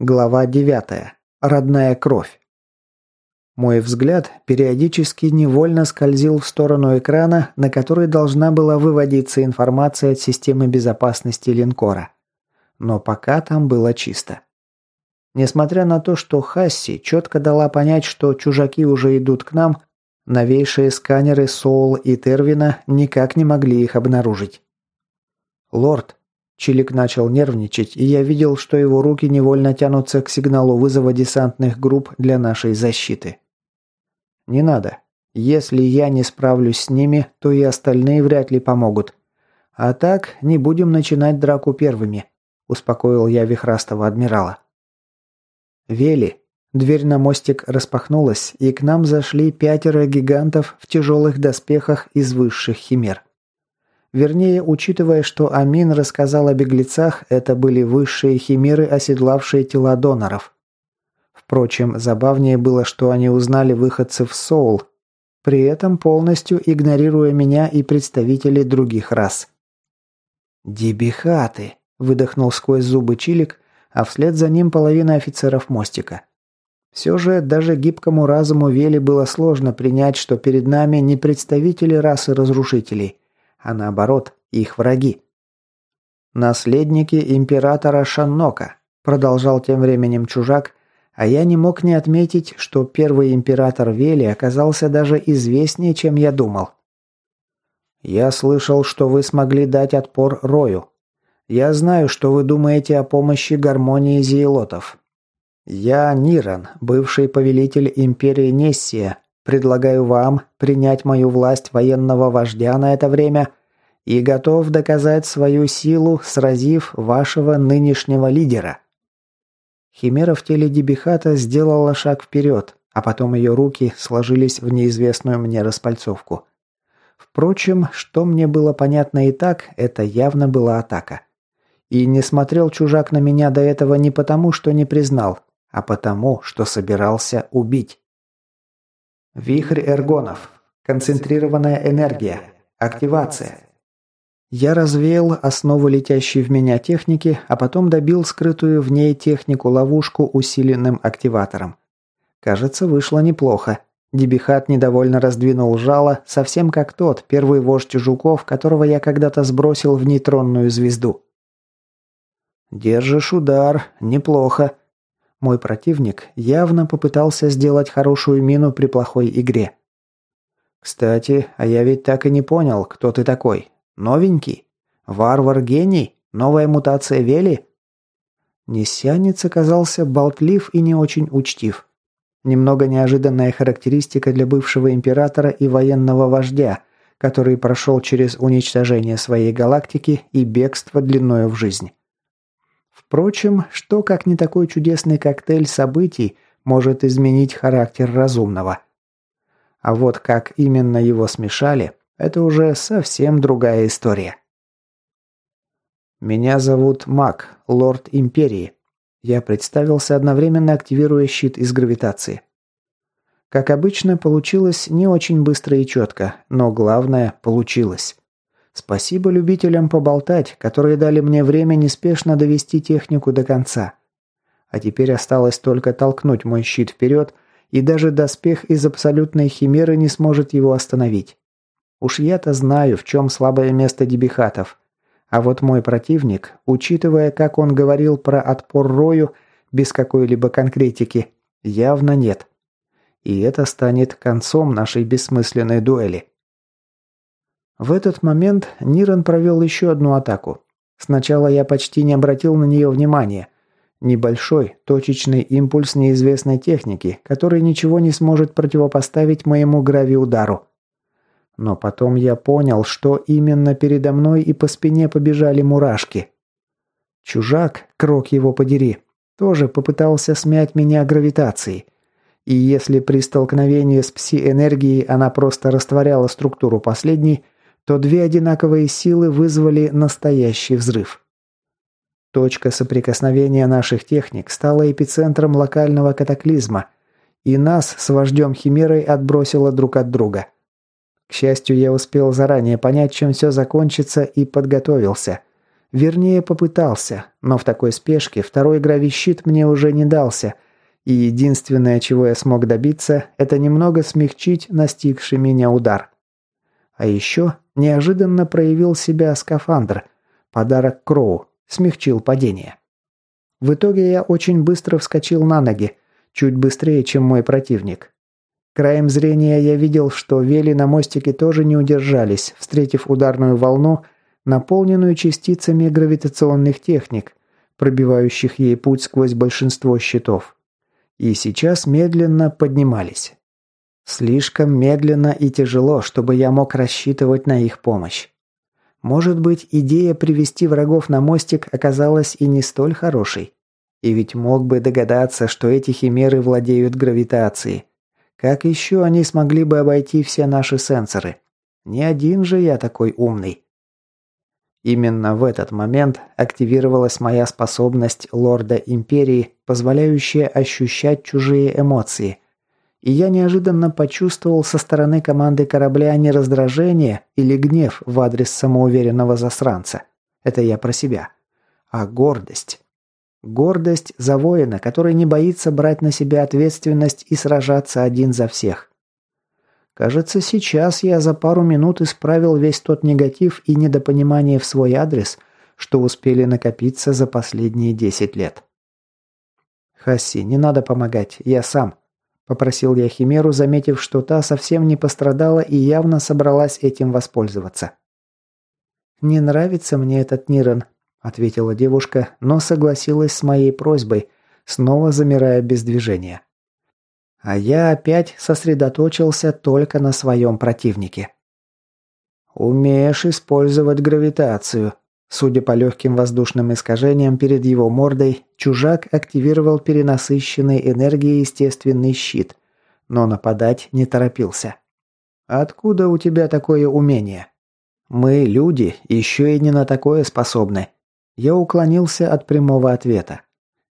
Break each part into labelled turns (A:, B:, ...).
A: Глава 9. Родная кровь. Мой взгляд периодически невольно скользил в сторону экрана, на который должна была выводиться информация от системы безопасности линкора. Но пока там было чисто. Несмотря на то, что Хасси четко дала понять, что чужаки уже идут к нам, новейшие сканеры Соул и Тервина никак не могли их обнаружить. «Лорд», Чилик начал нервничать, и я видел, что его руки невольно тянутся к сигналу вызова десантных групп для нашей защиты. «Не надо. Если я не справлюсь с ними, то и остальные вряд ли помогут. А так, не будем начинать драку первыми», – успокоил я вихрастого адмирала. «Вели». Дверь на мостик распахнулась, и к нам зашли пятеро гигантов в тяжелых доспехах из высших химер. Вернее, учитывая, что Амин рассказал о беглецах, это были высшие химеры, оседлавшие тела доноров. Впрочем, забавнее было, что они узнали выходцев Соул, при этом полностью игнорируя меня и представителей других рас. «Дебихаты!» – выдохнул сквозь зубы Чилик, а вслед за ним половина офицеров мостика. Все же даже гибкому разуму Вели было сложно принять, что перед нами не представители расы разрушителей – а наоборот, их враги. «Наследники императора Шаннока», – продолжал тем временем чужак, а я не мог не отметить, что первый император Вели оказался даже известнее, чем я думал. «Я слышал, что вы смогли дать отпор Рою. Я знаю, что вы думаете о помощи гармонии зиелотов. Я Ниран, бывший повелитель империи Нессия, Предлагаю вам принять мою власть военного вождя на это время и готов доказать свою силу, сразив вашего нынешнего лидера». Химера в теле Дебихата сделала шаг вперед, а потом ее руки сложились в неизвестную мне распальцовку. Впрочем, что мне было понятно и так, это явно была атака. И не смотрел чужак на меня до этого не потому, что не признал, а потому, что собирался убить. Вихрь эргонов. Концентрированная энергия. Активация. Я развеял основу летящей в меня техники, а потом добил скрытую в ней технику-ловушку усиленным активатором. Кажется, вышло неплохо. Дебихат недовольно раздвинул жало, совсем как тот, первый вождь жуков, которого я когда-то сбросил в нейтронную звезду. «Держишь удар. Неплохо», мой противник явно попытался сделать хорошую мину при плохой игре. «Кстати, а я ведь так и не понял, кто ты такой. Новенький? Варвар-гений? Новая мутация Вели?» Несянец оказался болтлив и не очень учтив. Немного неожиданная характеристика для бывшего императора и военного вождя, который прошел через уничтожение своей галактики и бегство длиною в жизнь. Впрочем, что как не такой чудесный коктейль событий может изменить характер разумного? А вот как именно его смешали, это уже совсем другая история. «Меня зовут Мак, лорд Империи». Я представился, одновременно активируя щит из гравитации. Как обычно, получилось не очень быстро и четко, но главное – получилось. Спасибо любителям поболтать, которые дали мне время неспешно довести технику до конца. А теперь осталось только толкнуть мой щит вперед, и даже доспех из абсолютной химеры не сможет его остановить. Уж я-то знаю, в чем слабое место дебихатов. А вот мой противник, учитывая, как он говорил про отпор Рою, без какой-либо конкретики, явно нет. И это станет концом нашей бессмысленной дуэли. В этот момент Ниран провел еще одну атаку. Сначала я почти не обратил на нее внимания. Небольшой, точечный импульс неизвестной техники, который ничего не сможет противопоставить моему грави-удару. Но потом я понял, что именно передо мной и по спине побежали мурашки. Чужак, крок его подери, тоже попытался смять меня гравитацией. И если при столкновении с пси-энергией она просто растворяла структуру последней, то две одинаковые силы вызвали настоящий взрыв. Точка соприкосновения наших техник стала эпицентром локального катаклизма, и нас с вождем Химерой отбросило друг от друга. К счастью, я успел заранее понять, чем все закончится, и подготовился. Вернее, попытался, но в такой спешке второй гравищит мне уже не дался, и единственное, чего я смог добиться, это немного смягчить настигший меня удар. А еще неожиданно проявил себя скафандр, подарок Кроу, смягчил падение. В итоге я очень быстро вскочил на ноги, чуть быстрее, чем мой противник. Краем зрения я видел, что вели на мостике тоже не удержались, встретив ударную волну, наполненную частицами гравитационных техник, пробивающих ей путь сквозь большинство щитов. И сейчас медленно поднимались. Слишком медленно и тяжело, чтобы я мог рассчитывать на их помощь. Может быть, идея привести врагов на мостик оказалась и не столь хорошей. И ведь мог бы догадаться, что эти химеры владеют гравитацией. Как еще они смогли бы обойти все наши сенсоры? Не один же я такой умный. Именно в этот момент активировалась моя способность лорда Империи, позволяющая ощущать чужие эмоции. И я неожиданно почувствовал со стороны команды корабля не раздражение или гнев в адрес самоуверенного засранца. Это я про себя. А гордость. Гордость за воина, который не боится брать на себя ответственность и сражаться один за всех. Кажется, сейчас я за пару минут исправил весь тот негатив и недопонимание в свой адрес, что успели накопиться за последние десять лет. «Хасси, не надо помогать, я сам», – попросил я Химеру, заметив, что та совсем не пострадала и явно собралась этим воспользоваться. «Не нравится мне этот Нирен», ответила девушка, но согласилась с моей просьбой, снова замирая без движения. А я опять сосредоточился только на своем противнике. «Умеешь использовать гравитацию», Судя по легким воздушным искажениям перед его мордой, чужак активировал перенасыщенный энергией естественный щит, но нападать не торопился. «Откуда у тебя такое умение?» «Мы, люди, еще и не на такое способны. Я уклонился от прямого ответа.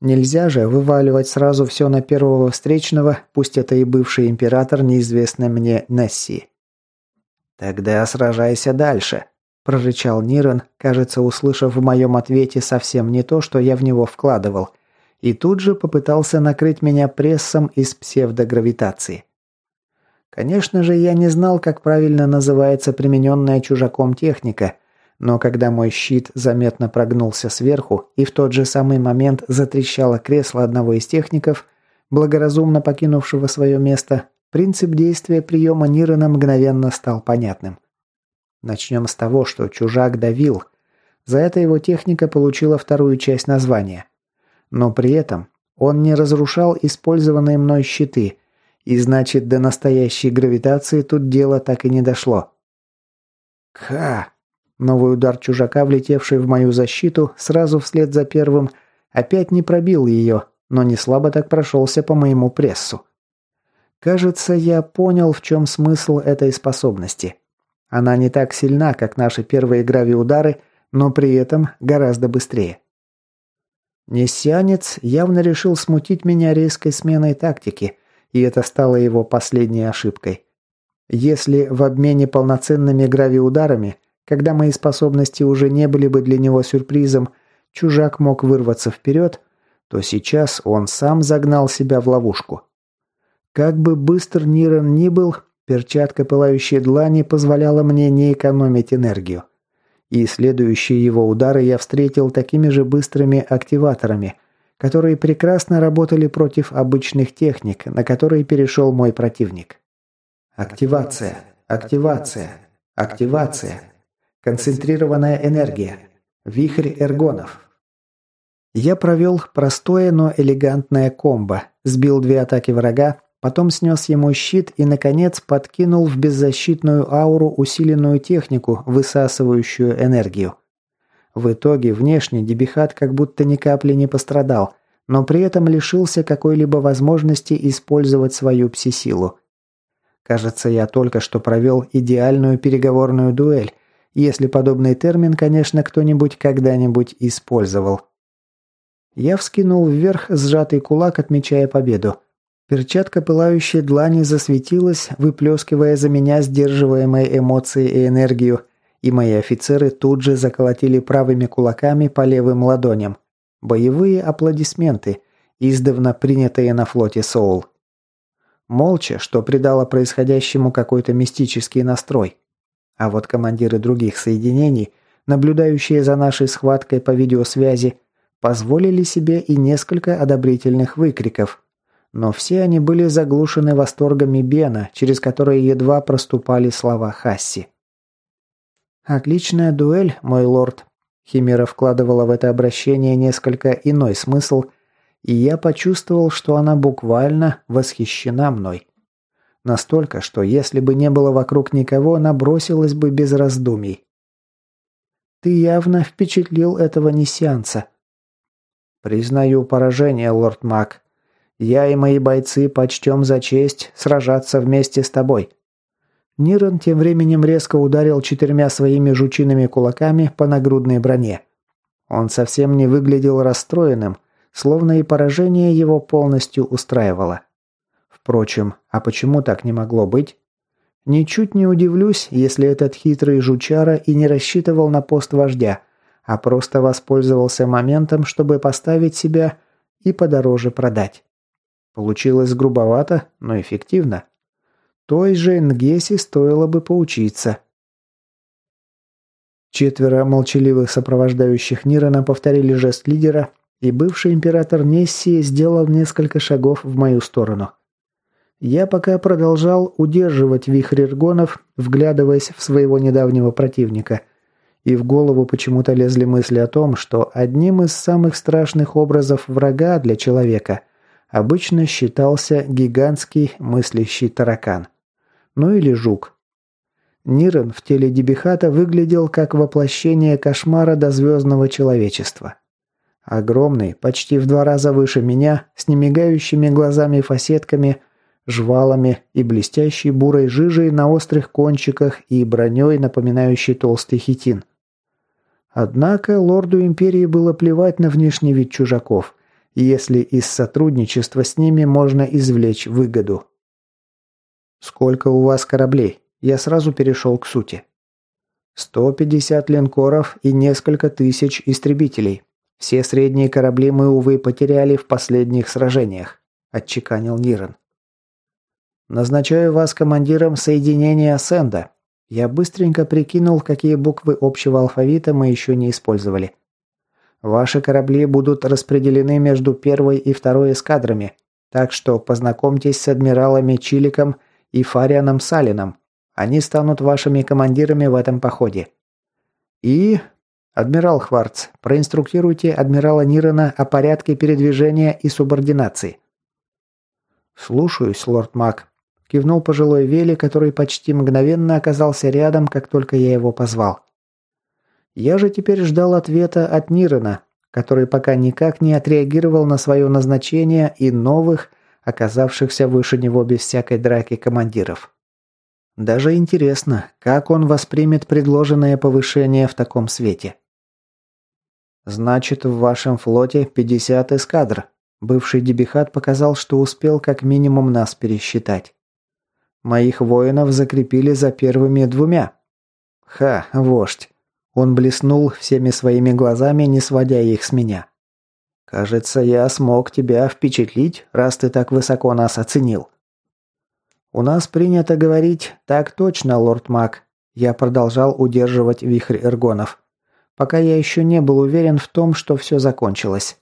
A: Нельзя же вываливать сразу все на первого встречного, пусть это и бывший император, неизвестный мне Несси. «Тогда сражайся дальше», – прорычал Нирен, кажется, услышав в моем ответе совсем не то, что я в него вкладывал, и тут же попытался накрыть меня прессом из псевдогравитации. Конечно же, я не знал, как правильно называется примененная чужаком техника – но когда мой щит заметно прогнулся сверху и в тот же самый момент затрещало кресло одного из техников, благоразумно покинувшего свое место, принцип действия приема Нирена мгновенно стал понятным. Начнем с того, что чужак давил. За это его техника получила вторую часть названия. Но при этом он не разрушал использованные мной щиты, и значит до настоящей гравитации тут дело так и не дошло. «Ха!» Новый удар чужака, влетевший в мою защиту, сразу вслед за первым, опять не пробил ее, но не слабо так прошелся по моему прессу. Кажется, я понял, в чем смысл этой способности. Она не так сильна, как наши первые грави-удары, но при этом гораздо быстрее. Несянец явно решил смутить меня резкой сменой тактики, и это стало его последней ошибкой. Если в обмене полноценными грави-ударами когда мои способности уже не были бы для него сюрпризом, чужак мог вырваться вперед, то сейчас он сам загнал себя в ловушку. Как бы быстр Нирен ни был, перчатка пылающей длани позволяла мне не экономить энергию. И следующие его удары я встретил такими же быстрыми активаторами, которые прекрасно работали против обычных техник, на которые перешел мой противник. Активация, активация, активация. Концентрированная энергия. Вихрь эргонов. Я провел простое, но элегантное комбо. Сбил две атаки врага, потом снес ему щит и, наконец, подкинул в беззащитную ауру усиленную технику, высасывающую энергию. В итоге внешне Дебихат как будто ни капли не пострадал, но при этом лишился какой-либо возможности использовать свою пси-силу. Кажется, я только что провел идеальную переговорную дуэль, если подобный термин, конечно, кто-нибудь когда-нибудь использовал. Я вскинул вверх сжатый кулак, отмечая победу. Перчатка пылающей длани засветилась, выплескивая за меня сдерживаемые эмоции и энергию, и мои офицеры тут же заколотили правыми кулаками по левым ладоням. Боевые аплодисменты, издавна принятые на флоте Соул. Молча, что придало происходящему какой-то мистический настрой. А вот командиры других соединений, наблюдающие за нашей схваткой по видеосвязи, позволили себе и несколько одобрительных выкриков. Но все они были заглушены восторгами Бена, через которые едва проступали слова Хасси. «Отличная дуэль, мой лорд», Химера вкладывала в это обращение несколько иной смысл, и я почувствовал, что она буквально восхищена мной. Настолько, что если бы не было вокруг никого, она бросилась бы без раздумий. «Ты явно впечатлил этого несеанса». «Признаю поражение, лорд Мак. Я и мои бойцы почтем за честь сражаться вместе с тобой». Нирон тем временем резко ударил четырьмя своими жучиными кулаками по нагрудной броне. Он совсем не выглядел расстроенным, словно и поражение его полностью устраивало. Впрочем, а почему так не могло быть? Ничуть не удивлюсь, если этот хитрый жучара и не рассчитывал на пост вождя, а просто воспользовался моментом, чтобы поставить себя и подороже продать. Получилось грубовато, но эффективно. Той же Нгеси стоило бы поучиться. Четверо молчаливых сопровождающих Нирона повторили жест лидера, и бывший император Нессии сделал несколько шагов в мою сторону. Я пока продолжал удерживать вихрь эргонов, вглядываясь в своего недавнего противника. И в голову почему-то лезли мысли о том, что одним из самых страшных образов врага для человека обычно считался гигантский мыслящий таракан. Ну или жук. Нирен в теле Дебихата выглядел как воплощение кошмара дозвездного человечества. Огромный, почти в два раза выше меня, с немигающими глазами-фасетками – жвалами и блестящей бурой жижей на острых кончиках и броней, напоминающей толстый хитин. Однако лорду империи было плевать на внешний вид чужаков, если из сотрудничества с ними можно извлечь выгоду. «Сколько у вас кораблей?» Я сразу перешел к сути. «150 линкоров и несколько тысяч истребителей. Все средние корабли мы, увы, потеряли в последних сражениях», – отчеканил Нирен. Назначаю вас командиром соединения Сенда. Я быстренько прикинул, какие буквы общего алфавита мы еще не использовали. Ваши корабли будут распределены между первой и второй эскадрами, так что познакомьтесь с адмиралами Чиликом и Фарианом Салином. Они станут вашими командирами в этом походе. И... Адмирал Хварц, проинструктируйте адмирала Нирена о порядке передвижения и субординации. «Слушаюсь, лорд Мак», Кивнул пожилой Вели, который почти мгновенно оказался рядом, как только я его позвал. Я же теперь ждал ответа от Нирена, который пока никак не отреагировал на свое назначение и новых, оказавшихся выше него без всякой драки командиров. Даже интересно, как он воспримет предложенное повышение в таком свете. «Значит, в вашем флоте 50 эскадр». Бывший дебихат показал, что успел как минимум нас пересчитать. Моих воинов закрепили за первыми двумя. Ха, вождь. Он блеснул всеми своими глазами, не сводя их с меня. Кажется, я смог тебя впечатлить, раз ты так высоко нас оценил. У нас принято говорить «так точно, лорд Мак». Я продолжал удерживать вихрь эргонов, пока я еще не был уверен в том, что все закончилось.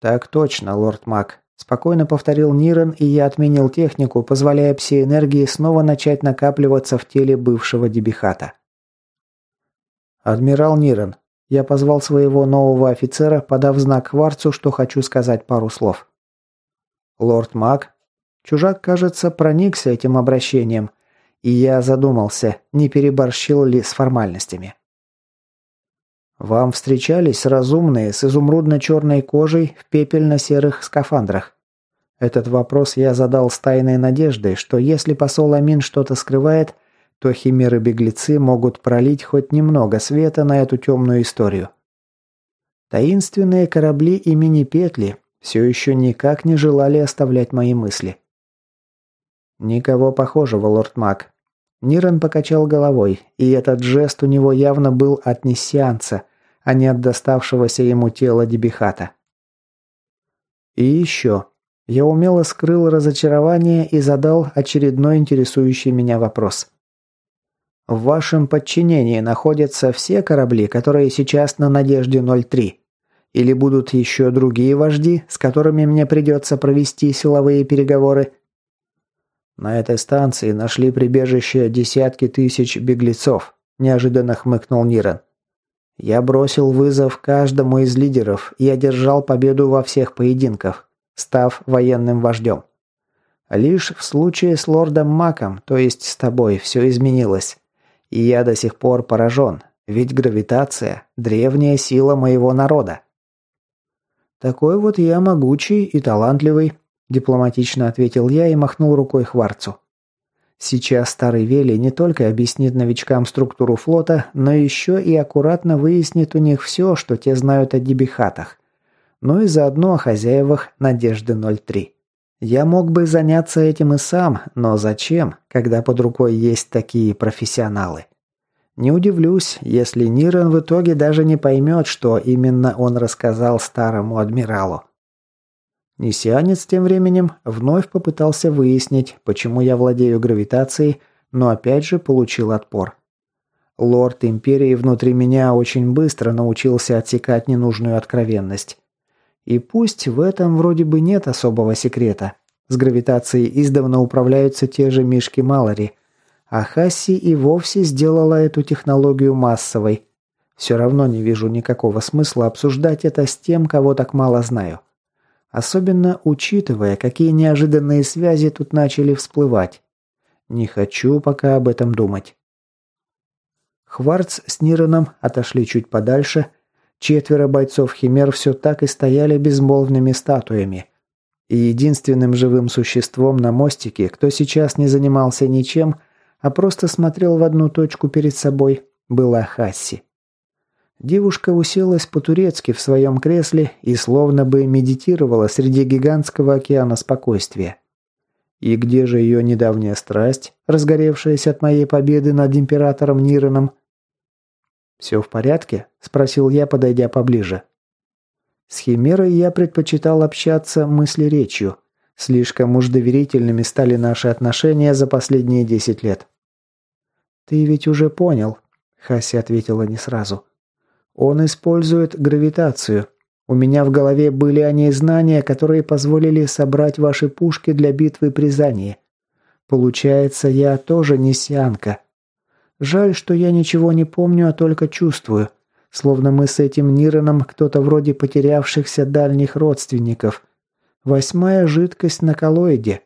A: «Так точно, лорд Мак. Спокойно повторил Нирен, и я отменил технику, позволяя пси-энергии снова начать накапливаться в теле бывшего дебихата. «Адмирал Нирен, я позвал своего нового офицера, подав знак Кварцу, что хочу сказать пару слов. Лорд Мак, чужак, кажется, проникся этим обращением, и я задумался, не переборщил ли с формальностями. Вам встречались разумные с изумрудно-черной кожей в пепельно-серых скафандрах? Этот вопрос я задал с тайной надеждой, что если посол Амин что-то скрывает, то химеры-беглецы могут пролить хоть немного света на эту темную историю. Таинственные корабли имени Петли все еще никак не желали оставлять мои мысли. Никого похожего, лорд Мак. Нирен покачал головой, и этот жест у него явно был от несеанса, а не от доставшегося ему тела Дебихата. И еще. Я умело скрыл разочарование и задал очередной интересующий меня вопрос. В вашем подчинении находятся все корабли, которые сейчас на «Надежде-03»? Или будут еще другие вожди, с которыми мне придется провести силовые переговоры? На этой станции нашли прибежище десятки тысяч беглецов, неожиданно хмыкнул Ниран. Я бросил вызов каждому из лидеров и одержал победу во всех поединках, став военным вождем. Лишь в случае с лордом Маком, то есть с тобой, все изменилось. И я до сих пор поражен, ведь гравитация – древняя сила моего народа. «Такой вот я могучий и талантливый», – дипломатично ответил я и махнул рукой Хварцу. Сейчас старый Вели не только объяснит новичкам структуру флота, но еще и аккуратно выяснит у них все, что те знают о дебихатах. Ну и заодно о хозяевах Надежды-03. Я мог бы заняться этим и сам, но зачем, когда под рукой есть такие профессионалы? Не удивлюсь, если Нирен в итоге даже не поймет, что именно он рассказал старому адмиралу. Несианец тем временем вновь попытался выяснить, почему я владею гравитацией, но опять же получил отпор. Лорд Империи внутри меня очень быстро научился отсекать ненужную откровенность. И пусть в этом вроде бы нет особого секрета. С гравитацией издавна управляются те же Мишки Малори, а Хасси и вовсе сделала эту технологию массовой. Все равно не вижу никакого смысла обсуждать это с тем, кого так мало знаю. Особенно учитывая, какие неожиданные связи тут начали всплывать. Не хочу пока об этом думать. Хварц с Нироном отошли чуть подальше. Четверо бойцов Химер все так и стояли безмолвными статуями. И единственным живым существом на мостике, кто сейчас не занимался ничем – а просто смотрел в одну точку перед собой, была Хасси. Девушка уселась по-турецки в своем кресле и словно бы медитировала среди гигантского океана спокойствия. И где же ее недавняя страсть, разгоревшаяся от моей победы над императором Нироном? «Все в порядке?» – спросил я, подойдя поближе. С Химерой я предпочитал общаться мысли-речью. Слишком уж доверительными стали наши отношения за последние десять лет. «Ты ведь уже понял», — Хаси ответила не сразу. «Он использует гравитацию. У меня в голове были о ней знания, которые позволили собрать ваши пушки для битвы при Зании. Получается, я тоже не сианка. Жаль, что я ничего не помню, а только чувствую. Словно мы с этим Нироном кто-то вроде потерявшихся дальних родственников. Восьмая жидкость на коллоиде».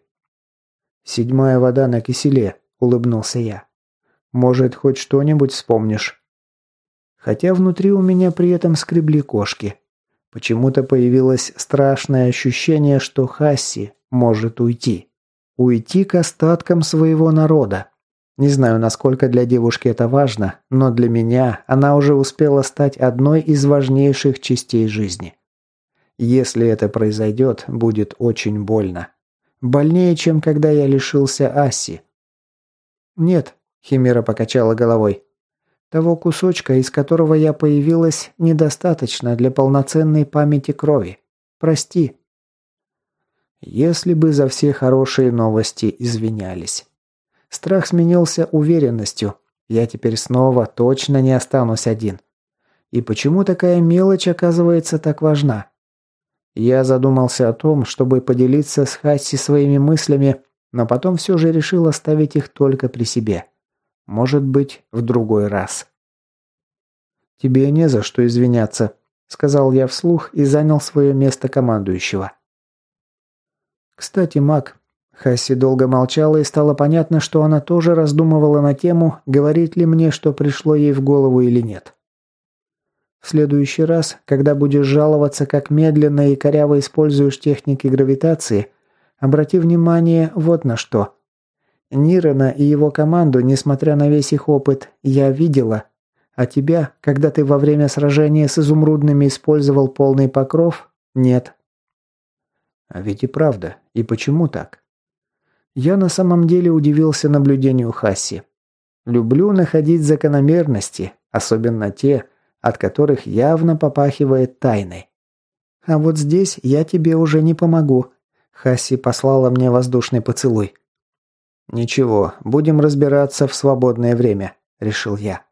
A: «Седьмая вода на киселе», — улыбнулся я. Может, хоть что-нибудь вспомнишь?» Хотя внутри у меня при этом скребли кошки. Почему-то появилось страшное ощущение, что Хасси может уйти. Уйти к остаткам своего народа. Не знаю, насколько для девушки это важно, но для меня она уже успела стать одной из важнейших частей жизни. Если это произойдет, будет очень больно. Больнее, чем когда я лишился Аси. Нет, Химера покачала головой. Того кусочка, из которого я появилась, недостаточно для полноценной памяти крови. Прости. Если бы за все хорошие новости извинялись. Страх сменился уверенностью. Я теперь снова точно не останусь один. И почему такая мелочь оказывается так важна? Я задумался о том, чтобы поделиться с Хасси своими мыслями, но потом все же решил оставить их только при себе. Может быть, в другой раз. «Тебе не за что извиняться», — сказал я вслух и занял свое место командующего. «Кстати, Мак...» Хасси долго молчала, и стало понятно, что она тоже раздумывала на тему, говорить ли мне, что пришло ей в голову или нет. В следующий раз, когда будешь жаловаться, как медленно и коряво используешь техники гравитации, обрати внимание вот на что. Нирена и его команду, несмотря на весь их опыт, я видела. А тебя, когда ты во время сражения с изумрудными использовал полный покров, нет. А ведь и правда. И почему так? Я на самом деле удивился наблюдению Хасси. Люблю находить закономерности, особенно те, от которых явно попахивает тайной. А вот здесь я тебе уже не помогу. Хасси послала мне воздушный поцелуй. Ничего, будем разбираться в свободное время, решил я.